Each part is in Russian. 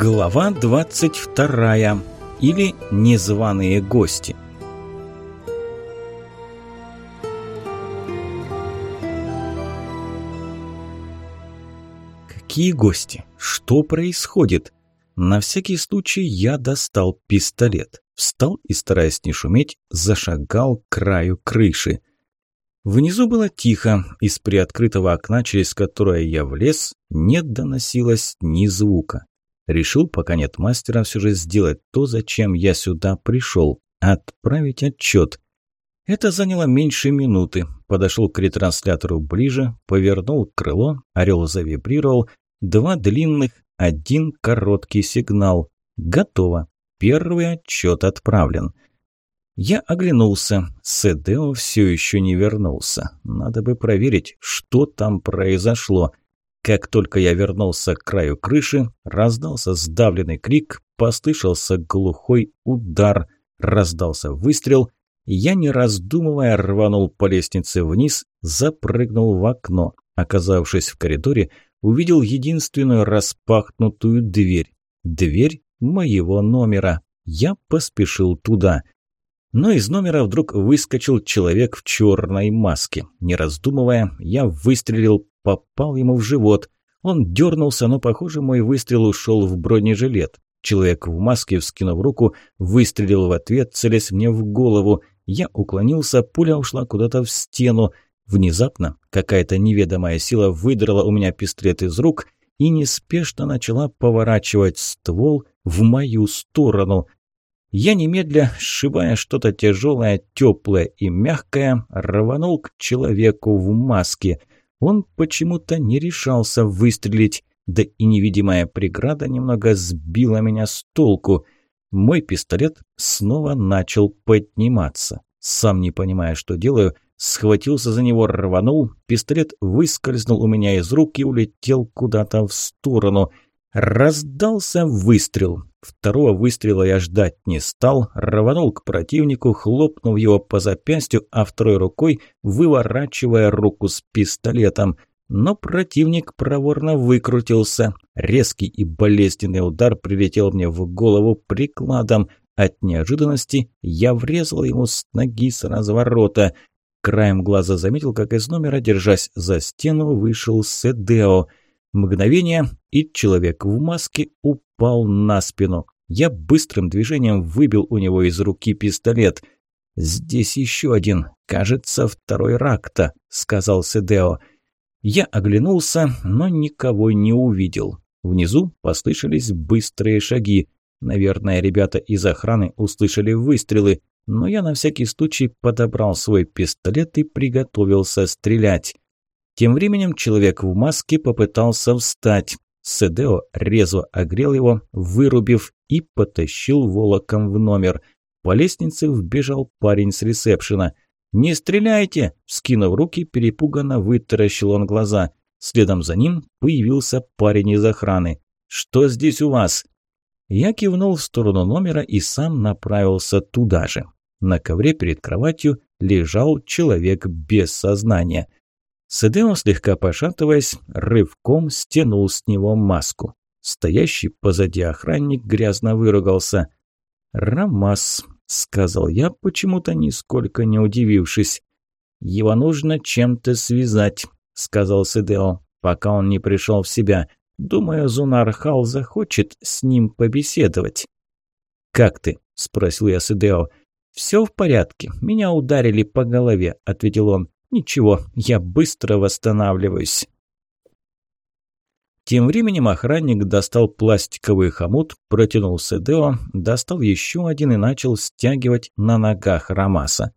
Глава 22. Или незваные гости. Какие гости? Что происходит? На всякий случай я достал пистолет, встал и, стараясь не шуметь, зашагал к краю крыши. Внизу было тихо, из приоткрытого окна, через которое я влез, не доносилось ни звука. Решил, пока нет мастера, все же сделать то, зачем я сюда пришел – отправить отчет. Это заняло меньше минуты. Подошел к ретранслятору ближе, повернул крыло, орел завибрировал. Два длинных, один короткий сигнал. Готово. Первый отчет отправлен. Я оглянулся. Седео все еще не вернулся. Надо бы проверить, что там произошло. Как только я вернулся к краю крыши, раздался сдавленный крик, послышался глухой удар, раздался выстрел. Я, не раздумывая, рванул по лестнице вниз, запрыгнул в окно. Оказавшись в коридоре, увидел единственную распахнутую дверь. Дверь моего номера. Я поспешил туда. Но из номера вдруг выскочил человек в черной маске. Не раздумывая, я выстрелил попал ему в живот. Он дернулся, но, похоже, мой выстрел ушел в бронежилет. Человек в маске, вскинув руку, выстрелил в ответ, целясь мне в голову. Я уклонился, пуля ушла куда-то в стену. Внезапно какая-то неведомая сила выдрала у меня пистолет из рук и неспешно начала поворачивать ствол в мою сторону. Я немедля, сшибая что-то тяжелое, теплое и мягкое, рванул к человеку в маске – он почему-то не решался выстрелить, да и невидимая преграда немного сбила меня с толку. Мой пистолет снова начал подниматься. Сам не понимая, что делаю, схватился за него, рванул, пистолет выскользнул у меня из рук и улетел куда-то в сторону. Раздался выстрел. Второго выстрела я ждать не стал, рванул к противнику, хлопнув его по запястью, а второй рукой выворачивая руку с пистолетом. Но противник проворно выкрутился. Резкий и болезненный удар прилетел мне в голову прикладом. От неожиданности я врезал ему с ноги с разворота. Краем глаза заметил, как из номера, держась за стену, вышел Седео – Мгновение, и человек в маске упал на спину. Я быстрым движением выбил у него из руки пистолет. «Здесь еще один, кажется, второй ракта», – сказал Седео. Я оглянулся, но никого не увидел. Внизу послышались быстрые шаги. Наверное, ребята из охраны услышали выстрелы, но я на всякий случай подобрал свой пистолет и приготовился стрелять. Тем временем человек в маске попытался встать. Седео резво огрел его, вырубив и потащил волоком в номер. По лестнице вбежал парень с ресепшена. «Не стреляйте!» – скинув руки, перепуганно вытаращил он глаза. Следом за ним появился парень из охраны. «Что здесь у вас?» Я кивнул в сторону номера и сам направился туда же. На ковре перед кроватью лежал человек без сознания – Седео, слегка пошатываясь, рывком стянул с него маску. Стоящий позади охранник грязно выругался. «Рамас», — сказал я, почему-то нисколько не удивившись. «Его нужно чем-то связать», — сказал Седео, пока он не пришел в себя. «Думаю, Зунар Хал захочет с ним побеседовать». «Как ты?» – спросил я Седео. «Все в порядке. Меня ударили по голове», – ответил он. Ничего, я быстро восстанавливаюсь. Тем временем охранник достал пластиковый хомут, протянул Седео, достал еще один и начал стягивать на ногах Рамаса.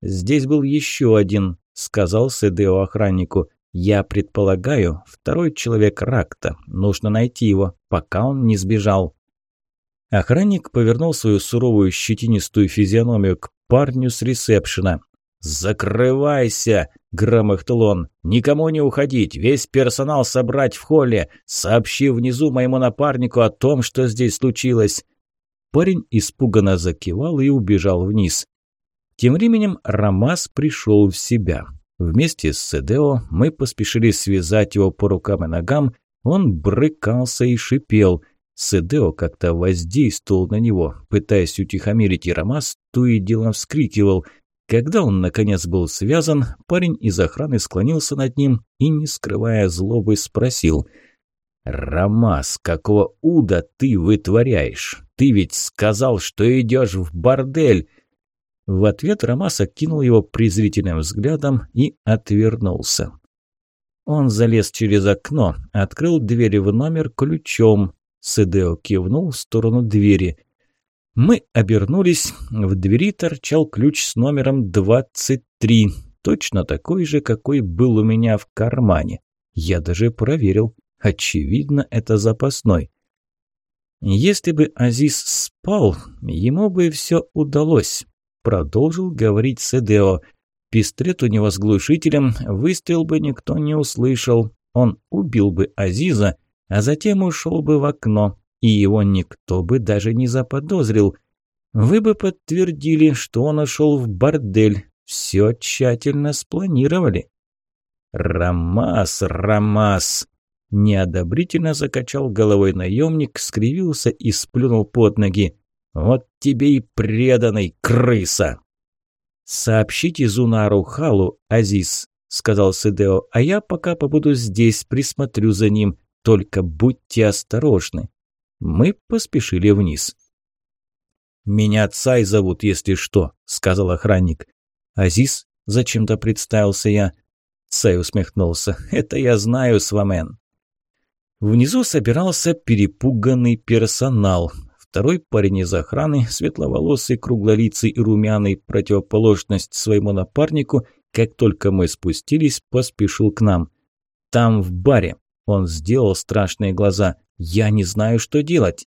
«Здесь был еще один», – сказал Седео охраннику. «Я предполагаю, второй человек Ракта. Нужно найти его, пока он не сбежал». Охранник повернул свою суровую щетинистую физиономию к парню с ресепшена. «Закрывайся!» – громыхнул он. «Никому не уходить! Весь персонал собрать в холле! Сообщи внизу моему напарнику о том, что здесь случилось!» Парень испуганно закивал и убежал вниз. Тем временем Рамас пришел в себя. Вместе с Седео мы поспешили связать его по рукам и ногам. Он брыкался и шипел. Седео как-то воздействовал на него, пытаясь утихомирить Ирамас, то и дело вскрикивал. Когда он, наконец, был связан, парень из охраны склонился над ним и, не скрывая злобы, спросил «Рамас, какого уда ты вытворяешь? Ты ведь сказал, что идешь в бордель!» В ответ Рамас окинул его презрительным взглядом и отвернулся. Он залез через окно, открыл двери в номер ключом. Седео кивнул в сторону двери. Мы обернулись. В двери торчал ключ с номером 23, точно такой же, какой был у меня в кармане. Я даже проверил. Очевидно, это запасной. Если бы Азиз спал, ему бы все удалось. Продолжил говорить Седео. Пистолет у него с глушителем, выстрел бы никто не услышал. Он убил бы Азиза, а затем ушел бы в окно, и его никто бы даже не заподозрил. Вы бы подтвердили, что он ушел в бордель. Все тщательно спланировали. «Рамас, Рамас!» Неодобрительно закачал головой наемник, скривился и сплюнул под ноги. «Вот тебе и преданный, крыса!» «Сообщите Зунару Халу, Азиз», – сказал Сидео, – «а я пока побуду здесь, присмотрю за ним. Только будьте осторожны». Мы поспешили вниз. «Меня Цай зовут, если что», – сказал охранник. «Азиз?» – зачем-то представился я. Цай усмехнулся. «Это я знаю, Свамен». Внизу собирался перепуганный персонал. Второй парень из охраны, светловолосый, круглолицый и румяный, противоположность своему напарнику, как только мы спустились, поспешил к нам. Там, в баре. Он сделал страшные глаза. «Я не знаю, что делать».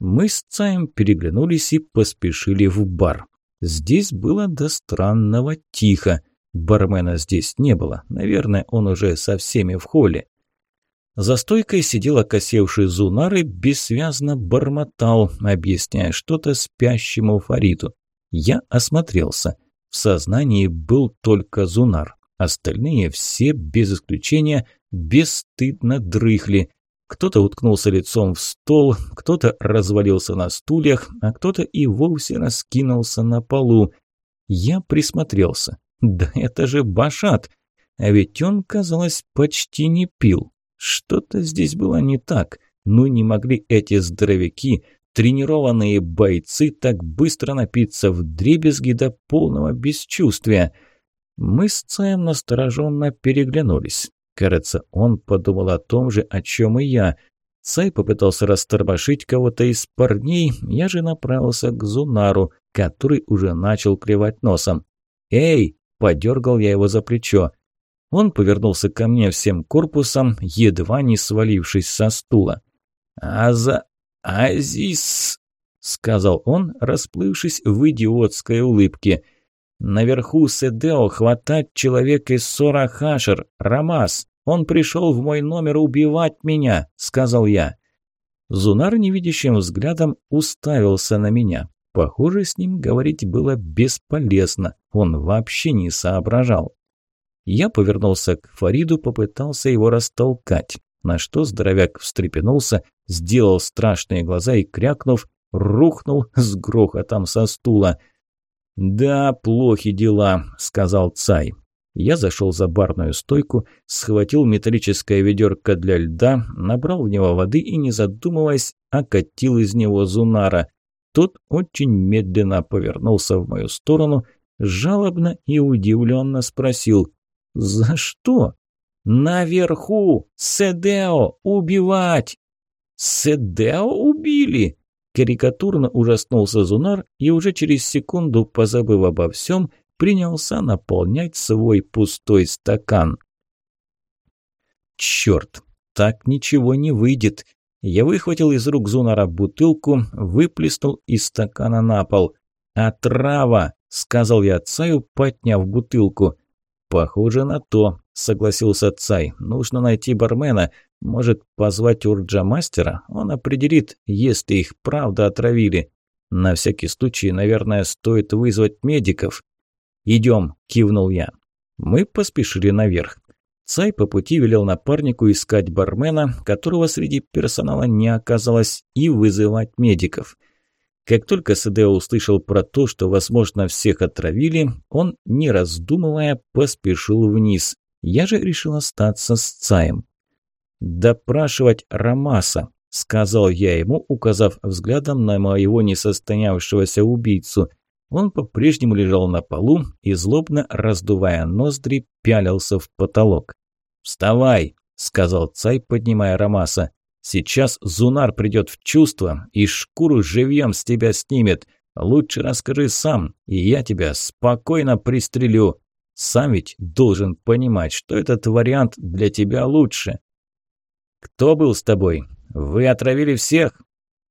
Мы с Цаем переглянулись и поспешили в бар. Здесь было до странного тихо. Бармена здесь не было. Наверное, он уже со всеми в холле. За стойкой сидел окосевший Зунар и бессвязно бормотал, объясняя что-то спящему Фариту. Я осмотрелся. В сознании был только Зунар. Остальные все, без исключения, бесстыдно дрыхли. Кто-то уткнулся лицом в стол, кто-то развалился на стульях, а кто-то и вовсе раскинулся на полу. Я присмотрелся. Да это же Башат! А ведь он, казалось, почти не пил. Что-то здесь было не так. Ну не могли эти здоровяки, тренированные бойцы, так быстро напиться в дребезги до полного бесчувствия. Мы с Цаем настороженно переглянулись. Кажется, он подумал о том же, о чем и я. Цай попытался растормошить кого-то из парней, я же направился к Зунару, который уже начал клевать носом. «Эй!» – подергал я его за плечо. Он повернулся ко мне всем корпусом, едва не свалившись со стула. «Аза... Азис...» — сказал он, расплывшись в идиотской улыбке. «Наверху Седео хватать человека из Сора Хашер, Рамас. Он пришел в мой номер убивать меня», — сказал я. Зунар невидящим взглядом уставился на меня. Похоже, с ним говорить было бесполезно. Он вообще не соображал. Я повернулся к Фариду, попытался его растолкать, на что здоровяк встрепенулся, сделал страшные глаза и, крякнув, рухнул с грохотом со стула. «Да, плохи дела», – сказал Цай. Я зашел за барную стойку, схватил металлическое ведерко для льда, набрал в него воды и, не задумываясь, окатил из него Зунара. Тот очень медленно повернулся в мою сторону, жалобно и удивленно спросил «За что?» «Наверху! Седео! Убивать!» «Седео убили?» Карикатурно ужаснулся Зунар и уже через секунду, позабыв обо всем, принялся наполнять свой пустой стакан. «Черт! Так ничего не выйдет!» Я выхватил из рук Зунара бутылку, выплеснул из стакана на пол. «Отрава!» – сказал я Цаю, подняв бутылку. «Похоже на то», – согласился Цай. «Нужно найти бармена. Может, позвать урджа-мастера? Он определит, если их правда отравили. На всякий случай, наверное, стоит вызвать медиков». «Идем», – кивнул я. Мы поспешили наверх. Цай по пути велел напарнику искать бармена, которого среди персонала не оказалось, и вызывать медиков. Как только Садео услышал про то, что, возможно, всех отравили, он, не раздумывая, поспешил вниз. Я же решил остаться с Цаем. «Допрашивать Рамаса», – сказал я ему, указав взглядом на моего несостоявшегося убийцу – он по-прежнему лежал на полу и, злобно раздувая ноздри, пялился в потолок. «Вставай!» – сказал Цай, поднимая Рамаса. «Сейчас Зунар придет в чувство и шкуру живьем с тебя снимет. Лучше расскажи сам, и я тебя спокойно пристрелю. Сам ведь должен понимать, что этот вариант для тебя лучше». «Кто был с тобой? Вы отравили всех?»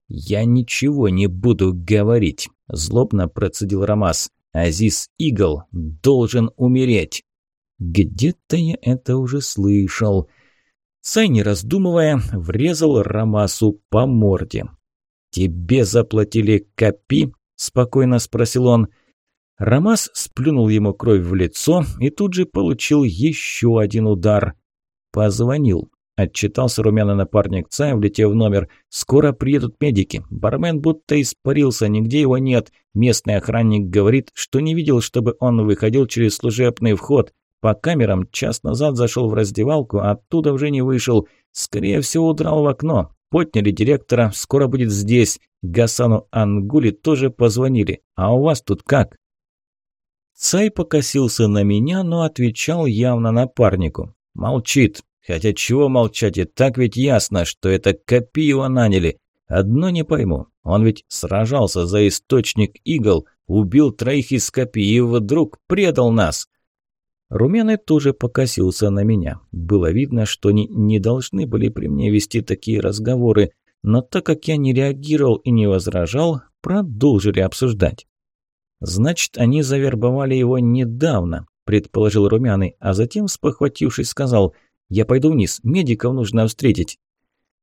«Я ничего не буду говорить», – злобно процедил Рамас. «Азиз Игл должен умереть». Где-то я это уже слышал. Сай, не раздумывая, врезал Рамасу по морде. «Тебе заплатили копи?» – спокойно спросил он. Рамас сплюнул ему кровь в лицо и тут же получил еще один удар. Позвонил. Отчитался румяный напарник Цая, влетев в номер. «Скоро приедут медики. Бармен будто испарился, нигде его нет. Местный охранник говорит, что не видел, чтобы он выходил через служебный вход. По камерам час назад зашел в раздевалку, а оттуда уже не вышел. Скорее всего, удрал в окно. Подняли директора, скоро будет здесь. Гасану Ангули тоже позвонили. А у вас тут как?» Цай покосился на меня, но отвечал явно напарнику. «Молчит. Хотя чего молчать, и так ведь ясно, что это Копиева наняли. Одно не пойму, он ведь сражался за источник игл, убил троих из Копии и вдруг предал нас. Румяный тоже покосился на меня. Было видно, что они не должны были при мне вести такие разговоры, но так как я не реагировал и не возражал, продолжили обсуждать. «Значит, они завербовали его недавно», – предположил Румяный, а затем, спохватившись, сказал – я пойду вниз, медиков нужно встретить.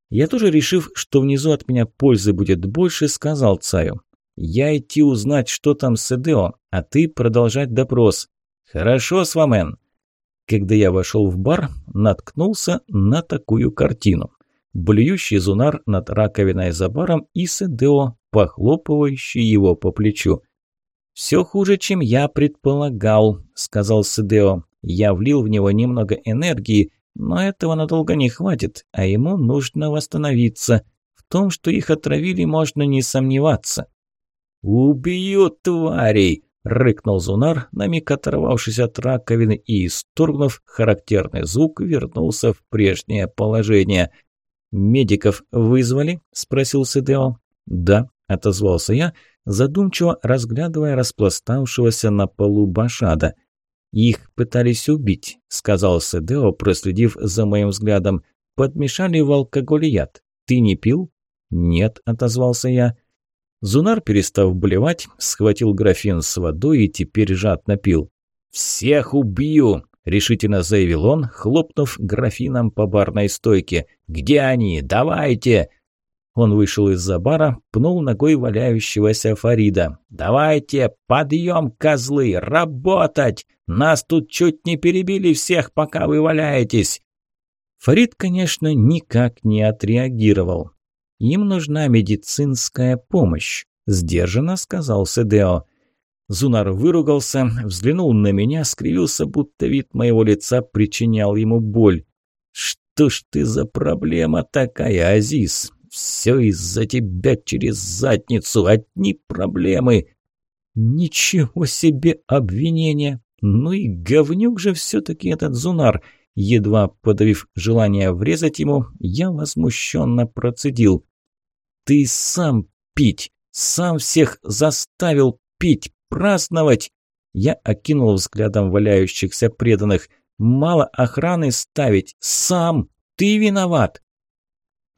Я тоже, решив, что внизу от меня пользы будет больше, сказал Цаю. Я идти узнать, что там с Эдео, а ты продолжать допрос. Хорошо, Свамен. Когда я вошел в бар, наткнулся на такую картину. Блюющий зунар над раковиной за баром и Седео, похлопывающий его по плечу. «Все хуже, чем я предполагал», – сказал Седео. «Я влил в него немного энергии, но этого надолго не хватит, а ему нужно восстановиться. В том, что их отравили, можно не сомневаться. «Убью тварей!» – рыкнул Зунар, на миг оторвавшись от раковины и, исторгнув характерный звук, вернулся в прежнее положение. «Медиков вызвали?» – спросил Сидео. «Да», – отозвался я, задумчиво разглядывая распластавшегося на полу Башада – «Их пытались убить», – сказал Седео, проследив за моим взглядом. «Подмешали в алкоголь яд. Ты не пил?» «Нет», – отозвался я. Зунар, перестав блевать, схватил графин с водой и теперь жадно пил. «Всех убью!» – решительно заявил он, хлопнув графином по барной стойке. «Где они? Давайте!» Он вышел из-за бара, пнул ногой валяющегося Фарида. «Давайте, подъем, козлы, работать! Нас тут чуть не перебили всех, пока вы валяетесь!» Фарид, конечно, никак не отреагировал. «Им нужна медицинская помощь», – сдержанно сказал Седео. Зунар выругался, взглянул на меня, скривился, будто вид моего лица причинял ему боль. «Что ж ты за проблема такая, Азиз? Все из-за тебя через задницу, одни проблемы. Ничего себе обвинение. Ну и говнюк же все-таки этот Зунар. Едва подавив желание врезать ему, я возмущенно процедил. Ты сам пить, сам всех заставил пить, праздновать. Я окинул взглядом валяющихся преданных. Мало охраны ставить, сам, ты виноват.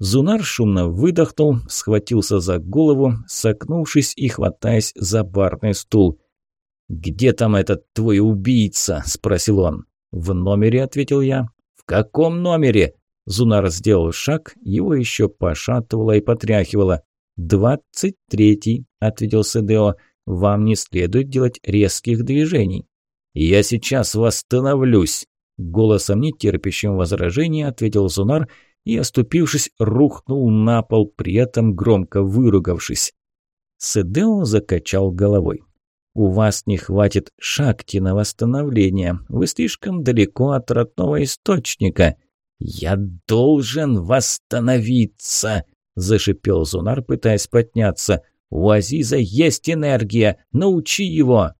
Зунар шумно выдохнул, схватился за голову, согнувшись и хватаясь за барный стул. «Где там этот твой убийца?» – спросил он. «В номере», – ответил я. «В каком номере?» Зунар сделал шаг, его еще пошатывало и потряхивало. «Двадцать третий», – ответил Седео. «Вам не следует делать резких движений». «Я сейчас восстановлюсь». Голосом нетерпящим возражения ответил Зунар и, оступившись, рухнул на пол, при этом громко выругавшись. Седео закачал головой. «У вас не хватит шакти на восстановление. Вы слишком далеко от родного источника». «Я должен восстановиться!» – зашипел Зунар, пытаясь подняться. «У Азиза есть энергия! Научи его!»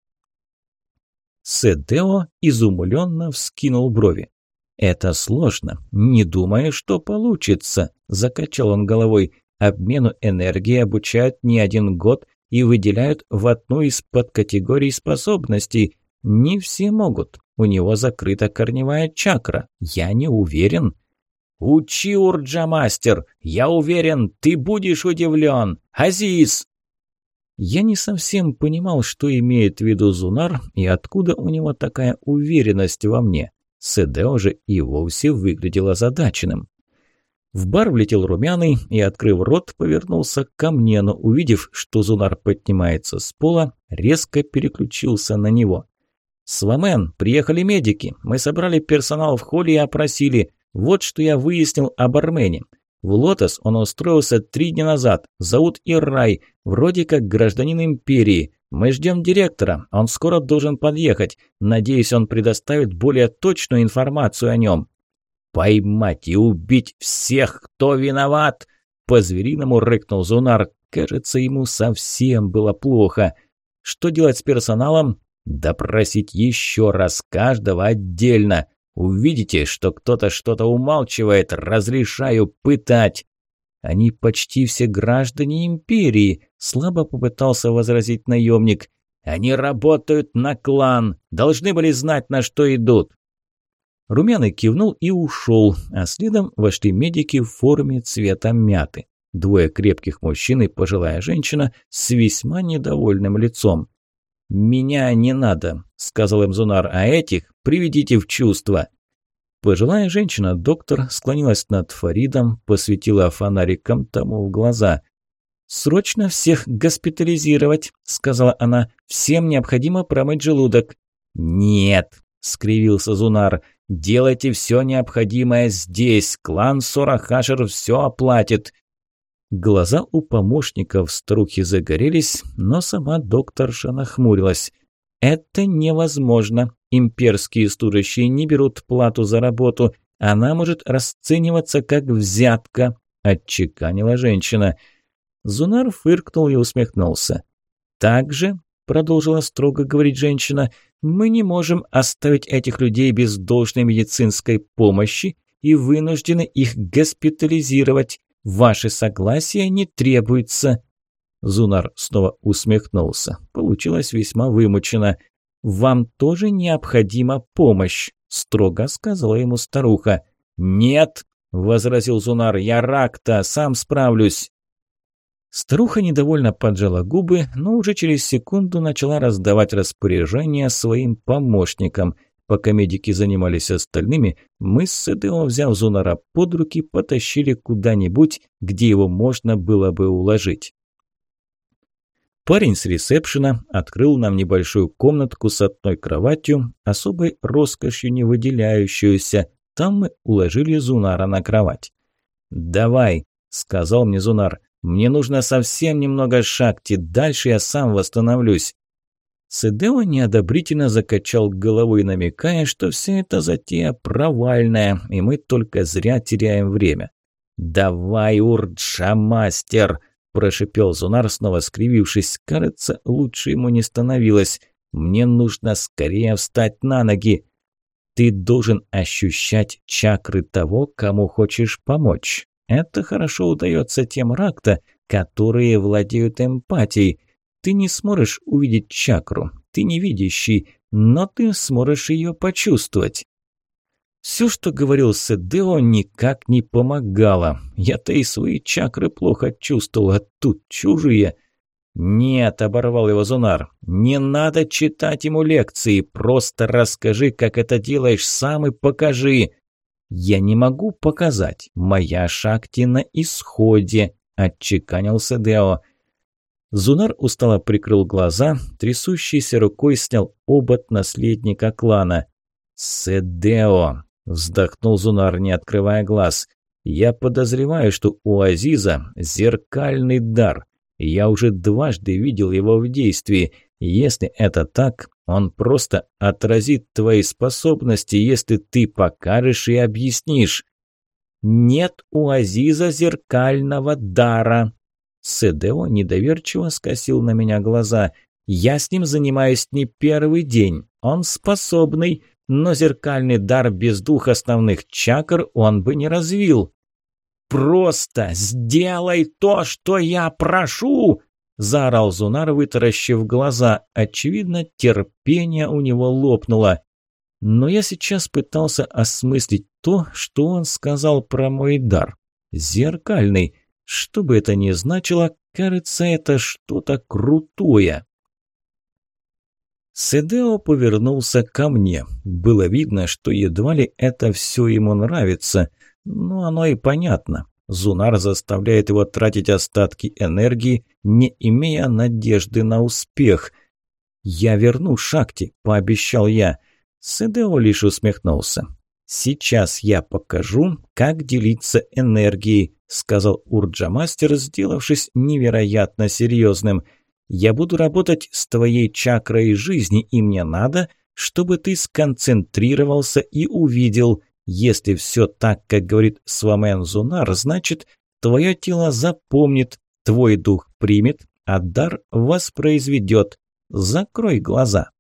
Седео изумленно вскинул брови. «Это сложно. Не думаю, что получится», – закачал он головой. «Обмену энергии обучают не один год и выделяют в одну из подкатегорий способностей. Не все могут. У него закрыта корневая чакра. Я не уверен». «Учи, Урджа-мастер! Я уверен, ты будешь удивлен! Азиз!» Я не совсем понимал, что имеет в виду Зунар и откуда у него такая уверенность во мне. Седео же и вовсе выглядел озадаченным. В бар влетел румяный и, открыв рот, повернулся ко мне, но увидев, что Зунар поднимается с пола, резко переключился на него. «Свамен, приехали медики. Мы собрали персонал в холле и опросили. Вот что я выяснил об Армене. В Лотос он устроился три дня назад. Зовут Иррай, вроде как гражданин империи. Мы ждем директора, он скоро должен подъехать. Надеюсь, он предоставит более точную информацию о нем. Поймать и убить всех, кто виноват! По-звериному рыкнул Зунар. Кажется, ему совсем было плохо. Что делать с персоналом? Допросить еще раз каждого отдельно. Увидите, что кто-то что-то умалчивает, разрешаю пытать. Они почти все граждане империи, слабо попытался возразить наемник. Они работают на клан, должны были знать, на что идут. Румяный кивнул и ушел, а следом вошли медики в форме цвета мяты. Двое крепких мужчин и пожилая женщина с весьма недовольным лицом. «Меня не надо», – сказал им Зунар, – «а этих приведите в чувство». Пожилая женщина, доктор, склонилась над Фаридом, посветила фонариком тому в глаза. «Срочно всех госпитализировать», – сказала она. «Всем необходимо промыть желудок». «Нет», – скривился Зунар. «Делайте все необходимое здесь. Клан Сорахашер все оплатит». Глаза у помощников старухи загорелись, но сама докторша нахмурилась. «Это невозможно. Имперские служащие не берут плату за работу. Она может расцениваться как взятка», – отчеканила женщина. Зунар фыркнул и усмехнулся. «Также», – продолжила строго говорить женщина, – «мы не можем оставить этих людей без должной медицинской помощи и вынуждены их госпитализировать. Ваше согласие не требуется». Зунар снова усмехнулся. Получилось весьма вымучено. «Вам тоже необходима помощь», – строго сказала ему старуха. «Нет», – возразил Зунар, – «я рак-то, сам справлюсь». Старуха недовольно поджала губы, но уже через секунду начала раздавать распоряжения своим помощникам. Пока медики занимались остальными, мы с Седео, взяв Зунара под руки, потащили куда-нибудь, где его можно было бы уложить. Парень с ресепшена открыл нам небольшую комнатку с одной кроватью, особой роскошью не выделяющуюся. Там мы уложили Зунара на кровать. «Давай», – сказал мне Зунар, – «мне нужно совсем немного шакти, дальше я сам восстановлюсь». Седео неодобрительно закачал головой, намекая, что все это затея провальная, и мы только зря теряем время. «Давай, Урджа, мастер!» – прошипел Зунар, снова скривившись. «Кажется, лучше ему не становилось. Мне нужно скорее встать на ноги. Ты должен ощущать чакры того, кому хочешь помочь. Это хорошо удается тем ракта, которые владеют эмпатией. Ты не сможешь увидеть чакру, ты не видящий, но ты сможешь ее почувствовать. Все, что говорил Седео, никак не помогало. Я-то и свои чакры плохо чувствовал, а тут чужие. «Нет», – оборвал его Зунар, – «не надо читать ему лекции, просто расскажи, как это делаешь сам и покажи». «Я не могу показать, моя шахти на исходе», – отчеканил Седео. Зунар устало прикрыл глаза, трясущейся рукой снял обод наследника клана. «Седео!» – вздохнул Зунар, не открывая глаз. «Я подозреваю, что у Азиза зеркальный дар. Я уже дважды видел его в действии. Если это так, он просто отразит твои способности, если ты покажешь и объяснишь». «Нет у Азиза зеркального дара!» Седео недоверчиво скосил на меня глаза. «Я с ним занимаюсь не первый день. Он способный, но зеркальный дар без двух основных чакр он бы не развил». «Просто сделай то, что я прошу!» Заорал Зунар, вытаращив глаза. Очевидно, терпение у него лопнуло. Но я сейчас пытался осмыслить то, что он сказал про мой дар. Зеркальный. Что бы это ни значило, кажется, это что-то крутое. Седео повернулся ко мне. Было видно, что едва ли это все ему нравится. Но оно и понятно. Зунар заставляет его тратить остатки энергии, не имея надежды на успех. «Я верну Шакти», – пообещал я. Седео лишь усмехнулся. «Сейчас я покажу, как делиться энергией», – сказал Урджа-мастер, сделавшись невероятно серьезным. «Я буду работать с твоей чакрой жизни, и мне надо, чтобы ты сконцентрировался и увидел. Если все так, как говорит Свамен Зунар, значит, твое тело запомнит, твой дух примет, а дар воспроизведет. Закрой глаза».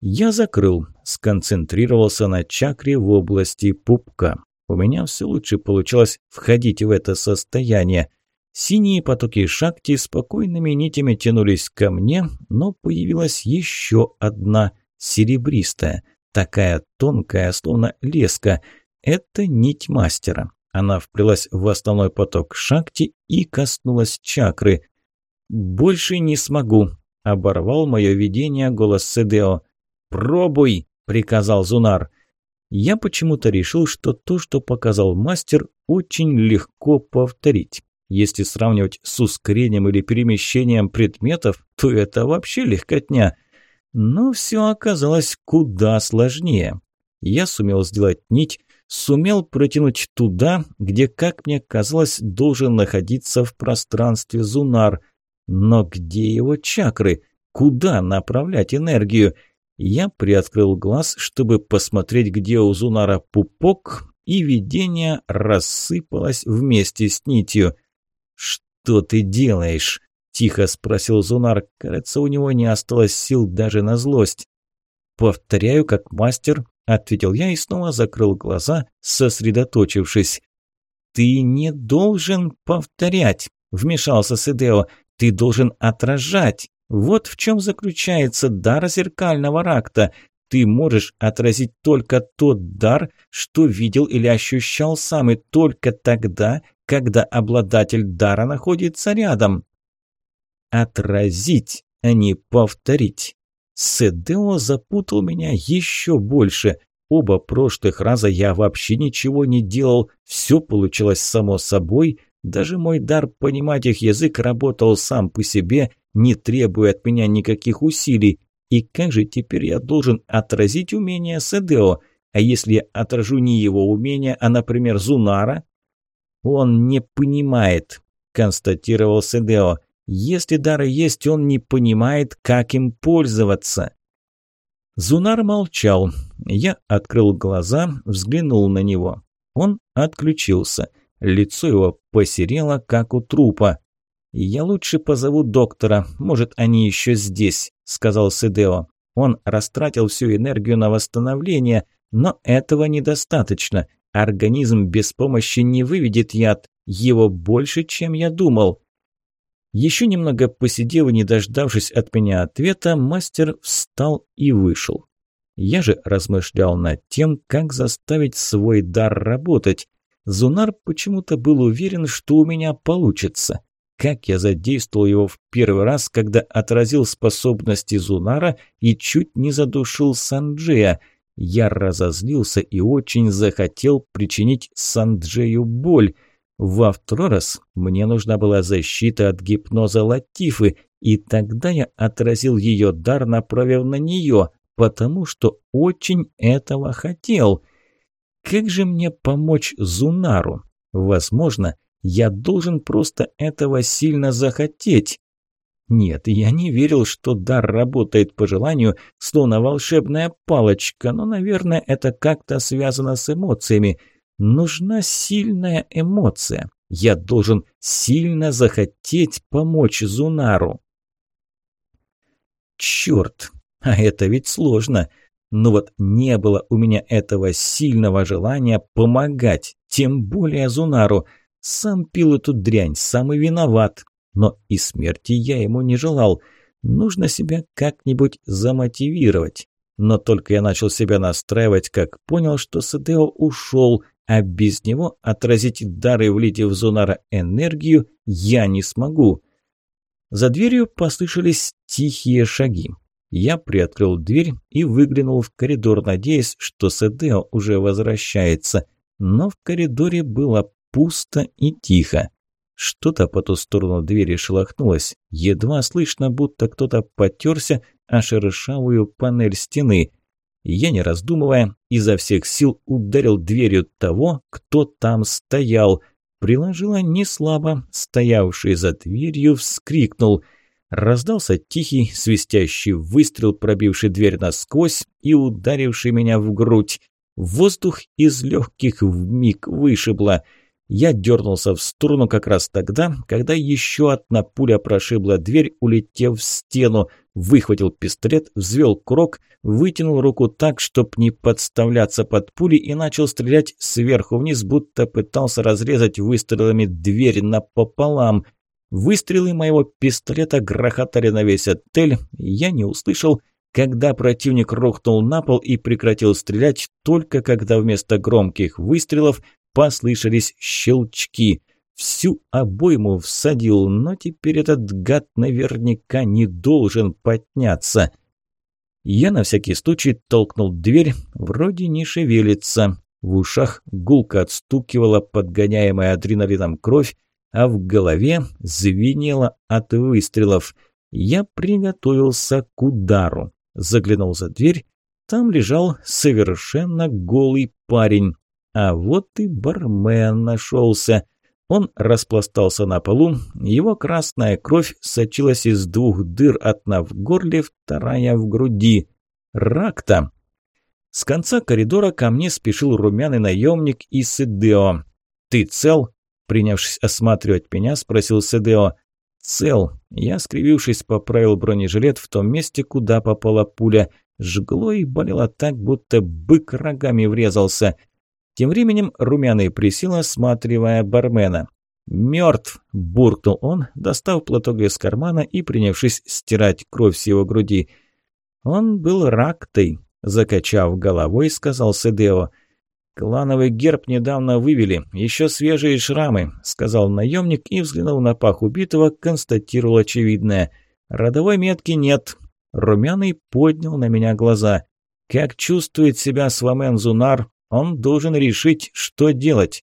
Я закрыл, сконцентрировался на чакре в области пупка. У меня все лучше получалось входить в это состояние. Синие потоки шакти спокойными нитями тянулись ко мне, но появилась еще одна, серебристая, такая тонкая, словно леска. Это нить мастера. Она вплелась в основной поток шакти и коснулась чакры. «Больше не смогу», – оборвал мое видение голос Седео. «Пробуй!» – приказал Зунар. Я почему-то решил, что то, что показал мастер, очень легко повторить. Если сравнивать с ускорением или перемещением предметов, то это вообще легкотня. Но все оказалось куда сложнее. Я сумел сделать нить, сумел протянуть туда, где, как мне казалось, должен находиться в пространстве Зунар. Но где его чакры? Куда направлять энергию? Я приоткрыл глаз, чтобы посмотреть, где у Зунара пупок, и видение рассыпалось вместе с нитью. «Что ты делаешь?» – тихо спросил Зунар. Кажется, у него не осталось сил даже на злость. «Повторяю, как мастер», – ответил я и снова закрыл глаза, сосредоточившись. «Ты не должен повторять», – вмешался Седео. «Ты должен отражать». Вот в чем заключается дар зеркального ракта. Ты можешь отразить только тот дар, что видел или ощущал сам, и только тогда, когда обладатель дара находится рядом. Отразить, а не повторить. Седео запутал меня еще больше. Оба прошлых раза я вообще ничего не делал, все получилось само собой, даже мой дар понимать их язык работал сам по себе, не требуя от меня никаких усилий. И как же теперь я должен отразить умение Седео? А если я отражу не его умение, а, например, Зунара? Он не понимает, констатировал Седео. Если дары есть, он не понимает, как им пользоваться. Зунар молчал. Я открыл глаза, взглянул на него. Он отключился. Лицо его посерело, как у трупа. «Я лучше позову доктора, может, они еще здесь», – сказал Седео. Он растратил всю энергию на восстановление, но этого недостаточно. Организм без помощи не выведет яд, его больше, чем я думал. Еще немного посидев и не дождавшись от меня ответа, мастер встал и вышел. Я же размышлял над тем, как заставить свой дар работать. Зунар почему-то был уверен, что у меня получится. Как я задействовал его в первый раз, когда отразил способности Зунара и чуть не задушил Санджея. Я разозлился и очень захотел причинить Санджею боль. Во второй раз мне нужна была защита от гипноза Латифы, и тогда я отразил ее дар, направив на нее, потому что очень этого хотел. Как же мне помочь Зунару? Возможно, я должен просто этого сильно захотеть. Нет, я не верил, что дар работает по желанию, словно волшебная палочка, но, наверное, это как-то связано с эмоциями. Нужна сильная эмоция. Я должен сильно захотеть помочь Зунару. Черт, а это ведь сложно. Но вот не было у меня этого сильного желания помогать, тем более Зунару. Сам пил эту дрянь, сам и виноват. Но и смерти я ему не желал. Нужно себя как-нибудь замотивировать. Но только я начал себя настраивать, как понял, что Садео ушел, а без него отразить дары и влить в Зунара энергию я не смогу. За дверью послышались тихие шаги. Я приоткрыл дверь и выглянул в коридор, надеясь, что Седео уже возвращается. Но в коридоре было пусто и тихо. Что-то по ту сторону двери шелохнулось. Едва слышно, будто кто-то потерся о шершавую панель стены. Я, не раздумывая, изо всех сил ударил дверью того, кто там стоял. Приложила неслабо, стоявший за дверью вскрикнул. Раздался тихий, свистящий выстрел, пробивший дверь насквозь и ударивший меня в грудь. Воздух из легких вмиг вышибло – я дернулся в сторону как раз тогда, когда еще одна пуля прошибла дверь, улетев в стену. Выхватил пистолет, взвел курок, вытянул руку так, чтоб не подставляться под пули и начал стрелять сверху вниз, будто пытался разрезать выстрелами дверь напополам. Выстрелы моего пистолета грохотали на весь отель, я не услышал, когда противник рухнул на пол и прекратил стрелять, только когда вместо громких выстрелов послышались щелчки. Всю обойму всадил, но теперь этот гад наверняка не должен подняться. Я на всякий случай толкнул дверь, вроде не шевелится. В ушах гулко отстукивала подгоняемая адреналином кровь, а в голове звенело от выстрелов. Я приготовился к удару. Заглянул за дверь. Там лежал совершенно голый парень. А вот и бармен нашелся. Он распластался на полу, его красная кровь сочилась из двух дыр, одна в горле, вторая в груди. Рак-то! С конца коридора ко мне спешил румяный наемник и Седео. «Ты цел?» Принявшись осматривать меня, спросил Седео. «Цел». Я, скривившись, поправил бронежилет в том месте, куда попала пуля. Жгло и болело так, будто бык рогами врезался. Тем временем румяный присел, осматривая бармена. «Мертв!» – буркнул он, достав платок из кармана и принявшись стирать кровь с его груди. «Он был рактой», – закачав головой, сказал Седео. «Клановый герб недавно вывели, еще свежие шрамы», – сказал наемник и, взглянув на пах убитого, констатировал очевидное. «Родовой метки нет». Румяный поднял на меня глаза. «Как чувствует себя Свамен Зунар?» Он должен решить, что делать.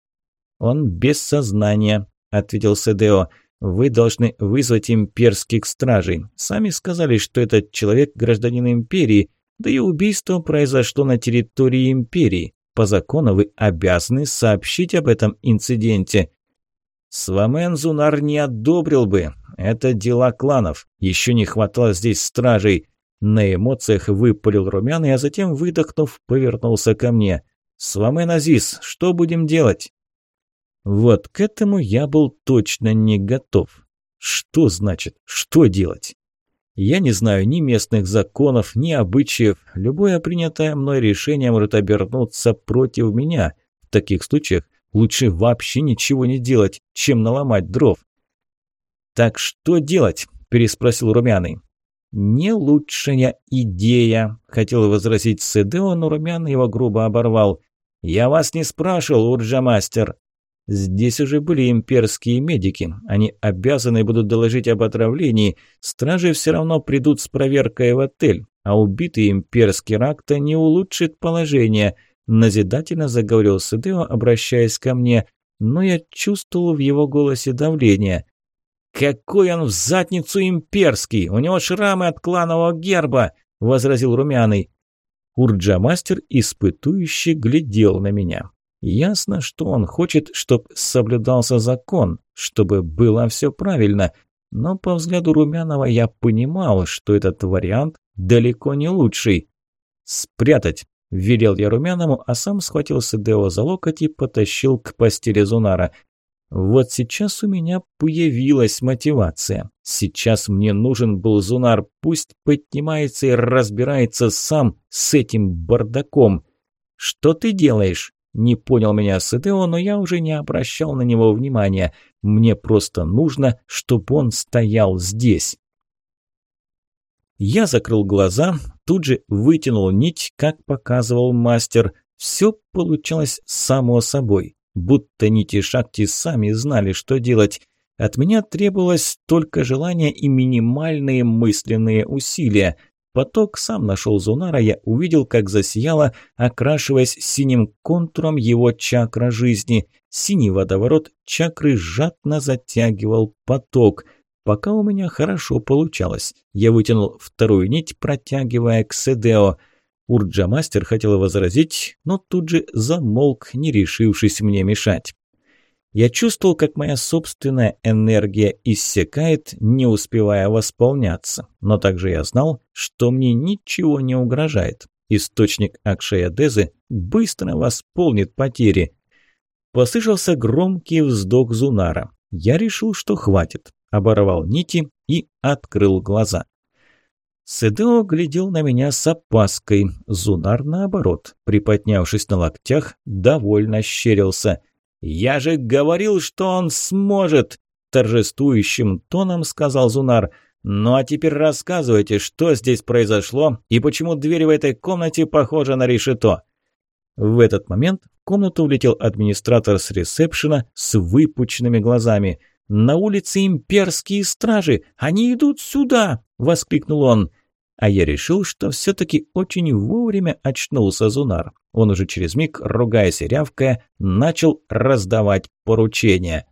Он без сознания, ответил Седео. Вы должны вызвать имперских стражей. Сами сказали, что этот человек гражданин империи, да и убийство произошло на территории империи. По закону вы обязаны сообщить об этом инциденте. Свамен Зунар не одобрил бы. Это дела кланов. Еще не хватало здесь стражей. На эмоциях выпалил румяный, а затем, выдохнув, повернулся ко мне. «Свамен Азиз, что будем делать?» Вот к этому я был точно не готов. Что значит, что делать? Я не знаю ни местных законов, ни обычаев. Любое принятое мной решение может обернуться против меня. В таких случаях лучше вообще ничего не делать, чем наломать дров. «Так что делать?» – переспросил Румяный. «Не лучшая идея», – хотел возразить Седео, но Румяный его грубо оборвал. «Я вас не спрашивал, Урджа-мастер». Здесь уже были имперские медики. Они обязаны будут доложить об отравлении. Стражи все равно придут с проверкой в отель. А убитый имперский рак-то не улучшит положение. Назидательно заговорил Сидео, обращаясь ко мне. Но я чувствовал в его голосе давление. «Какой он в задницу имперский! У него шрамы от кланового герба!» – возразил Румяный. Урджа-мастер испытующе глядел на меня. Ясно, что он хочет, чтобы соблюдался закон, чтобы было все правильно, но по взгляду Румянова я понимал, что этот вариант далеко не лучший. «Спрятать!» – велел я Румяному, а сам схватился Део за локоть и потащил к постели Зунара. Вот сейчас у меня появилась мотивация. Сейчас мне нужен был Зунар, пусть поднимается и разбирается сам с этим бардаком. «Что ты делаешь?» Не понял меня Сетео, но я уже не обращал на него внимания. Мне просто нужно, чтобы он стоял здесь. Я закрыл глаза, тут же вытянул нить, как показывал мастер. Все получалось само собой будто нити шахти сами знали, что делать. От меня требовалось только желание и минимальные мысленные усилия. Поток сам нашел Зунара, я увидел, как засияло, окрашиваясь синим контуром его чакра жизни. Синий водоворот чакры жадно затягивал поток. Пока у меня хорошо получалось. Я вытянул вторую нить, протягивая к Седео – Урджа-мастер хотел возразить, но тут же замолк, не решившись мне мешать. Я чувствовал, как моя собственная энергия иссякает, не успевая восполняться. Но также я знал, что мне ничего не угрожает. Источник Акшея Дезы быстро восполнит потери. Послышался громкий вздох Зунара. Я решил, что хватит. Оборвал нити и открыл глаза. Седео глядел на меня с опаской. Зунар, наоборот, приподнявшись на локтях, довольно щерился. «Я же говорил, что он сможет!» Торжествующим тоном сказал Зунар. «Ну а теперь рассказывайте, что здесь произошло и почему дверь в этой комнате похожа на решето?» В этот момент в комнату влетел администратор с ресепшена с выпученными глазами – «На улице имперские стражи! Они идут сюда!» – воскликнул он. А я решил, что все-таки очень вовремя очнулся Зунар. Он уже через миг, ругаясь и рявкая, начал раздавать поручения.